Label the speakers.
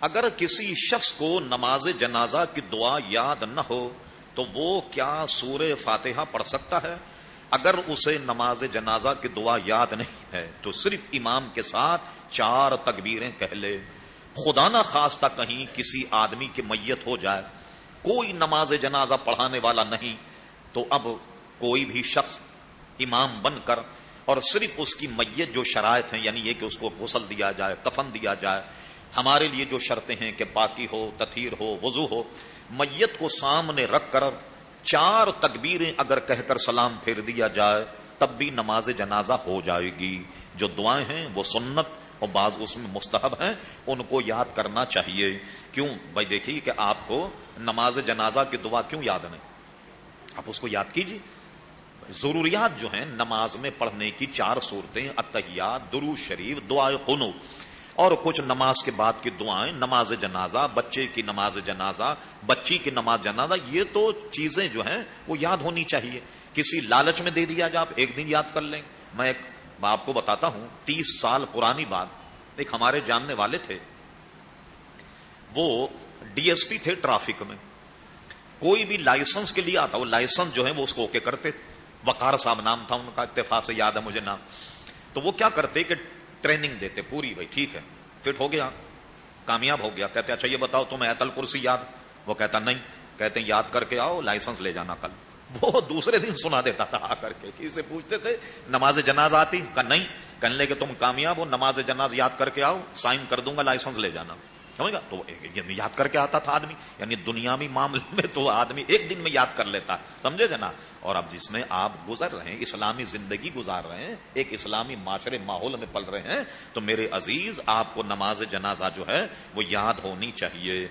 Speaker 1: اگر کسی شخص کو نماز جنازہ کی دعا یاد نہ ہو، تو وہ کیا سور فاتحہ پڑھ سکتا ہے؟ اگر اسے نماز جنازہ کی دعا یاد نہیں ہے، تو صرف امام کے ساتھ چار تکبیریں کہہ لے۔ خدا نہ خواستہ کہیں کسی آدمی کی میت ہو جائے۔ کوئی نماز جنازہ پڑھانے والا نہیں، تو اب کوئی بھی شخص امام بن کر اور صرف اس کی میت جو شرائط ہیں یعنی یہ کہ اس کو غسل دیا جائے، کفن دیا جائے ہمارے لیے جو شرطیں ہیں کہ پاکی ہو، تطہیر ہو، وضو ہو، میت کو سامنے رکھ کر چار تکبیریں اگر کہہ کر سلام پھیر دیا جائے، تب بھی نماز جنازہ ہو جائے گی۔ جو دعائیں ہیں وہ سنت اور بعض اس میں مستحب ہیں، ان کو یاد کرنا چاہیے۔ کیوں؟ بھائی دیکھیے کہ آپ کو نماز جنازہ کی دعا کیوں یاد نہیں؟ آپ اس کو یاد کیجیے۔ ضروریات جو ہیں نماز میں پڑھنے کی چار صورتیں اتحیات درو شریف، دعائے قنو اور کچھ نماز کے بعد کی دعائیں، نماز جنازہ، بچے کی نماز جنازہ، بچی کی نماز جنازہ، یہ تو چیزیں جو ہیں وہ یاد ہونی چاہیے۔ کسی لالچ میں دے دیا جائے آپ ایک دن یاد کر لیں۔ میں ایک آپ کو بتاتا ہوں، تیس سال پرانی بات۔ ایک ہمارے جاننے والے تھے۔ وہ ڈی ایس پی تھے ٹرافک میں۔ کوئی بھی لائسنس کے لیے آتا، وہ لائسنس جو ہے وہ اس کو اوکے کرتے۔ وقار صاحب نام تھا، ان کا اتفاق سے یاد ہے مجھے نام۔ تو وہ کیا کرتے کہ ٹریننگ دیتے پوری، بھائی ٹھیک ہے، فٹ ہو گیا، کامیاب ہو گیا، کہتے اچھا یہ بتاؤ، تمہیں ایتل کرسی یاد؟ وہ کہتا، نہیں، کہتے یاد کر کے آؤ، لائسنس لے جانا کل۔ وہ دوسرے دن سنا دیتا تھا، آ کر کے کسی سے پوچھتے تھے، نماز جناز آتی؟ کہ نہیں، کہنے لے کہ تم کامیاب ہو، نماز جناز یاد کر کے آؤ، سائن کر دوں گا، لائسنس لے جانا۔ سمجھ گا؟ تو یعنی یاد کر کے آتا تھا آدمی۔ یعنی دنیاوی معاملے میں تو آدمی ایک دن میں یاد کر لیتا۔ سمجھے جناب؟ اور اب جس میں آپ گزر رہے ہیں، اسلامی زندگی گزار رہے ہیں، ایک اسلامی معاشرے، ماحول میں پل رہے ہیں، تو میرے عزیز، آپ کو نماز جنازہ جو ہے، وہ یاد ہونی چاہیے۔